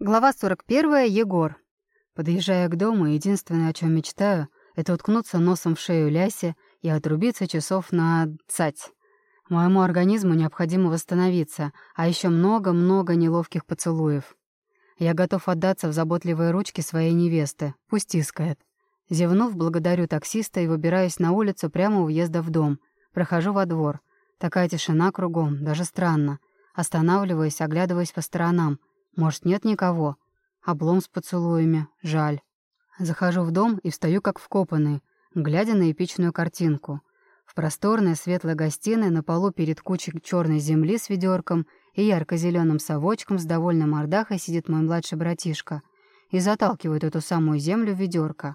Глава 41. Егор. Подъезжая к дому, единственное, о чем мечтаю, это уткнуться носом в шею Лясе и отрубиться часов на цать. Моему организму необходимо восстановиться, а еще много-много неловких поцелуев. Я готов отдаться в заботливые ручки своей невесты, пусть искает. Зевнув, благодарю таксиста и выбираюсь на улицу прямо у въезда в дом. Прохожу во двор. Такая тишина кругом, даже странно. Останавливаюсь, оглядываясь по сторонам — может, нет никого? Облом с поцелуями. Жаль. Захожу в дом и встаю как вкопанный, глядя на эпичную картинку. В просторной светлой гостиной на полу перед кучей черной земли с ведерком и ярко-зеленым совочком с довольной мордахой сидит мой младший братишка и заталкивает эту самую землю в ведерко.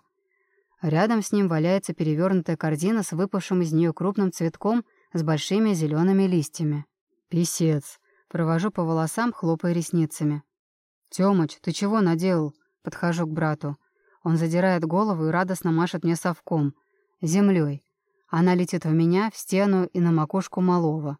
Рядом с ним валяется перевернутая корзина с выпавшим из нее крупным цветком с большими зелеными листьями. Писец. Провожу по волосам, хлопая ресницами. «Тёмыч, ты чего наделал?» Подхожу к брату. Он задирает голову и радостно машет мне совком. Землей. Она летит в меня, в стену и на макушку малого.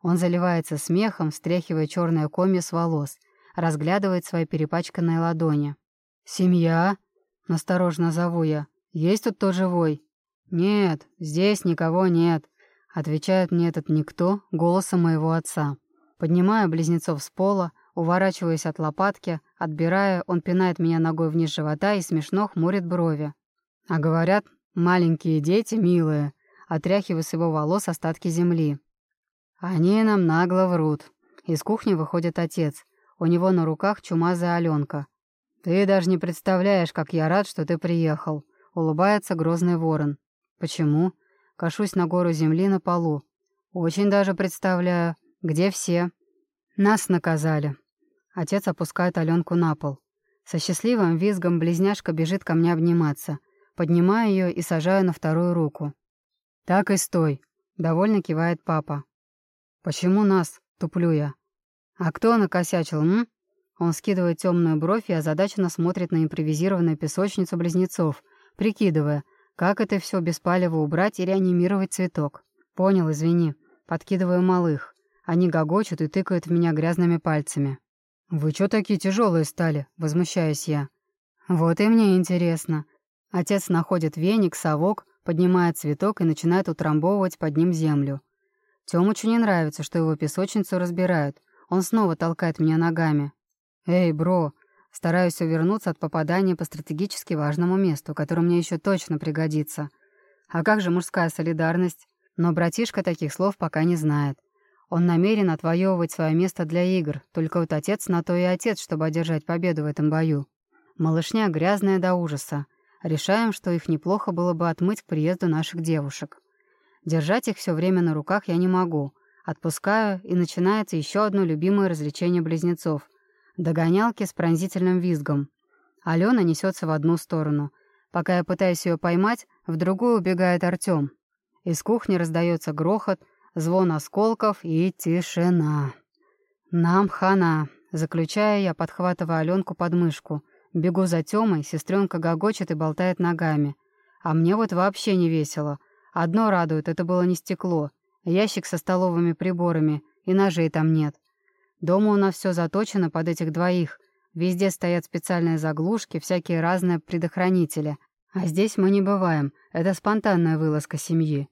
Он заливается смехом, встряхивая черное комья с волос, разглядывает свои перепачканные ладони. «Семья?» — насторожно зову я. «Есть тут кто живой?» «Нет, здесь никого нет», — отвечает мне этот никто голосом моего отца. Поднимаю близнецов с пола, Уворачиваясь от лопатки, отбирая, он пинает меня ногой вниз живота и смешно хмурит брови. А говорят, маленькие дети милые, отряхивая с его волос остатки земли. Они нам нагло врут. Из кухни выходит отец. У него на руках чумазая Аленка. «Ты даже не представляешь, как я рад, что ты приехал», — улыбается грозный ворон. «Почему?» Кашусь на гору земли на полу. «Очень даже представляю. Где все?» «Нас наказали», Отец опускает Аленку на пол. Со счастливым визгом близняшка бежит ко мне обниматься. Поднимаю ее и сажаю на вторую руку. «Так и стой», — довольно кивает папа. «Почему нас?» — туплю я. «А кто накосячил, м?» Он скидывает темную бровь и озадаченно смотрит на импровизированную песочницу близнецов, прикидывая, как это все без палева убрать и реанимировать цветок. «Понял, извини». Подкидываю малых. Они гогочут и тыкают в меня грязными пальцами. «Вы чё такие тяжелые стали?» — возмущаюсь я. «Вот и мне интересно». Отец находит веник, совок, поднимает цветок и начинает утрамбовывать под ним землю. Тёмычу не нравится, что его песочницу разбирают. Он снова толкает меня ногами. «Эй, бро!» Стараюсь увернуться от попадания по стратегически важному месту, которое мне еще точно пригодится. А как же мужская солидарность? Но братишка таких слов пока не знает. Он намерен отвоевывать свое место для игр, только вот отец на то и отец, чтобы одержать победу в этом бою. Малышня грязная до ужаса. Решаем, что их неплохо было бы отмыть к приезду наших девушек. Держать их все время на руках я не могу. Отпускаю, и начинается еще одно любимое развлечение близнецов — догонялки с пронзительным визгом. Алена несется в одну сторону. Пока я пытаюсь ее поймать, в другую убегает Артем. Из кухни раздается грохот — звон осколков и тишина. «Нам хана!» Заключая, я подхватываю Аленку под мышку. Бегу за Тёмой, сестренка гогочет и болтает ногами. А мне вот вообще не весело. Одно радует, это было не стекло. Ящик со столовыми приборами, и ножей там нет. Дома у нас все заточено под этих двоих. Везде стоят специальные заглушки, всякие разные предохранители. А здесь мы не бываем. Это спонтанная вылазка семьи.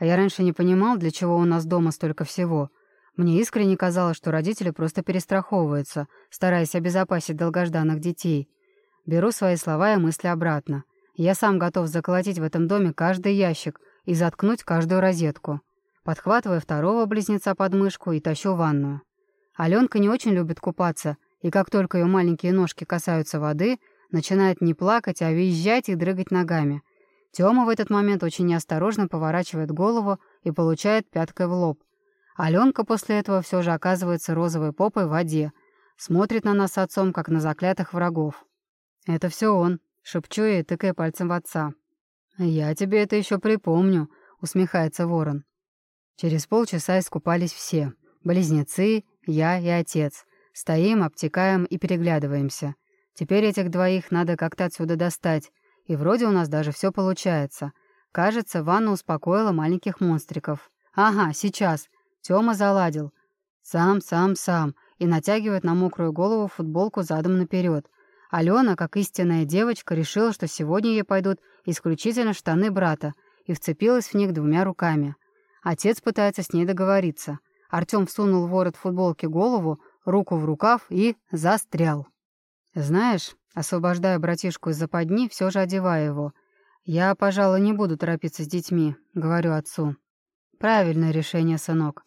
А я раньше не понимал, для чего у нас дома столько всего. Мне искренне казалось, что родители просто перестраховываются, стараясь обезопасить долгожданных детей. Беру свои слова и мысли обратно. Я сам готов заколотить в этом доме каждый ящик и заткнуть каждую розетку. Подхватываю второго близнеца под мышку и тащу ванную. Аленка не очень любит купаться, и как только ее маленькие ножки касаются воды, начинает не плакать, а визжать и дрыгать ногами — Тёма в этот момент очень неосторожно поворачивает голову и получает пяткой в лоб. Аленка после этого все же оказывается розовой попой в воде, смотрит на нас с отцом, как на заклятых врагов. «Это все он», — шепчу ей, тыкая пальцем в отца. «Я тебе это еще припомню», — усмехается ворон. Через полчаса искупались все. Близнецы, я и отец. Стоим, обтекаем и переглядываемся. Теперь этих двоих надо как-то отсюда достать, и вроде у нас даже все получается. Кажется, ванна успокоила маленьких монстриков. Ага, сейчас. Тёма заладил. Сам, сам, сам. и натягивает на мокрую голову футболку задом наперед. Алена, как истинная девочка, решила, что сегодня ей пойдут исключительно штаны брата, и вцепилась в них двумя руками. Отец пытается с ней договориться. Артем всунул в ворот футболки голову, руку в рукав и застрял. «Знаешь, освобождая братишку из западни, все же одевая его. Я, пожалуй, не буду торопиться с детьми», — говорю отцу. «Правильное решение, сынок.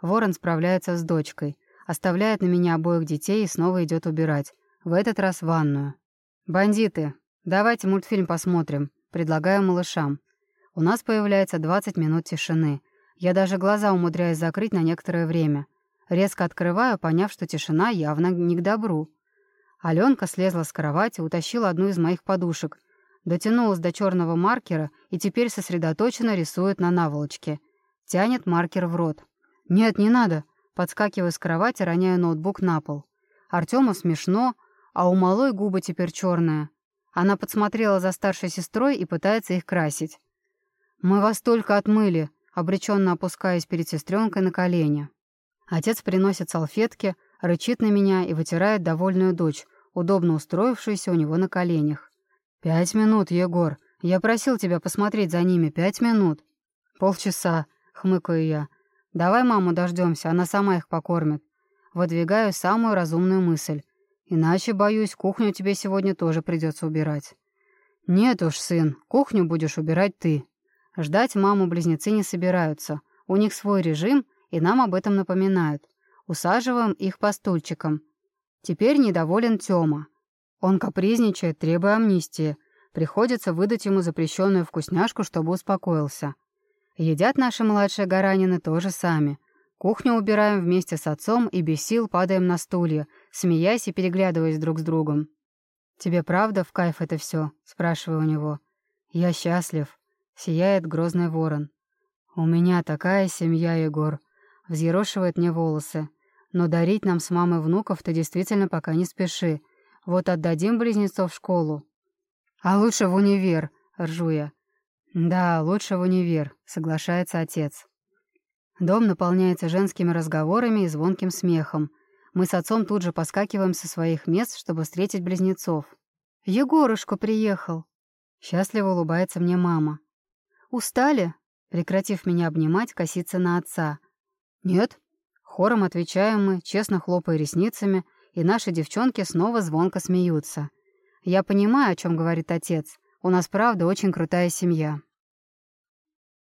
Ворон справляется с дочкой, оставляет на меня обоих детей и снова идет убирать. В этот раз ванную. «Бандиты, давайте мультфильм посмотрим», — предлагаю малышам. У нас появляется 20 минут тишины. Я даже глаза умудряюсь закрыть на некоторое время. Резко открываю, поняв, что тишина явно не к добру. Аленка слезла с кровати, утащила одну из моих подушек, дотянулась до черного маркера и теперь сосредоточенно рисует на наволочке. Тянет маркер в рот. «Нет, не надо!» Подскакиваю с кровати, роняя ноутбук на пол. Артему смешно, а у малой губы теперь черные. Она подсмотрела за старшей сестрой и пытается их красить. «Мы вас только отмыли», обреченно опускаясь перед сестренкой на колени. Отец приносит салфетки, рычит на меня и вытирает довольную дочь, удобно устроившуюся у него на коленях. «Пять минут, Егор. Я просил тебя посмотреть за ними. Пять минут». «Полчаса», — хмыкаю я. «Давай маму дождемся, она сама их покормит». Выдвигаю самую разумную мысль. Иначе, боюсь, кухню тебе сегодня тоже придется убирать. Нет уж, сын, кухню будешь убирать ты. Ждать маму близнецы не собираются. У них свой режим, и нам об этом напоминают. Усаживаем их по стульчикам. Теперь недоволен Тёма. Он капризничает, требуя амнистии. Приходится выдать ему запрещенную вкусняшку, чтобы успокоился. Едят наши младшие Гаранины тоже сами. Кухню убираем вместе с отцом и без сил падаем на стулья, смеясь и переглядываясь друг с другом. «Тебе правда в кайф это все? спрашиваю у него. «Я счастлив», — сияет грозный ворон. «У меня такая семья, Егор», — взъерошивает мне волосы. «Но дарить нам с мамой внуков ты действительно пока не спеши. Вот отдадим близнецов в школу». «А лучше в универ», — ржу я. «Да, лучше в универ», — соглашается отец. Дом наполняется женскими разговорами и звонким смехом. Мы с отцом тут же поскакиваем со своих мест, чтобы встретить близнецов. «Егорушка приехал!» Счастливо улыбается мне мама. «Устали?» Прекратив меня обнимать, косится на отца. «Нет». Хором отвечаем мы, честно хлопая ресницами, и наши девчонки снова звонко смеются. Я понимаю, о чем говорит отец. У нас, правда, очень крутая семья.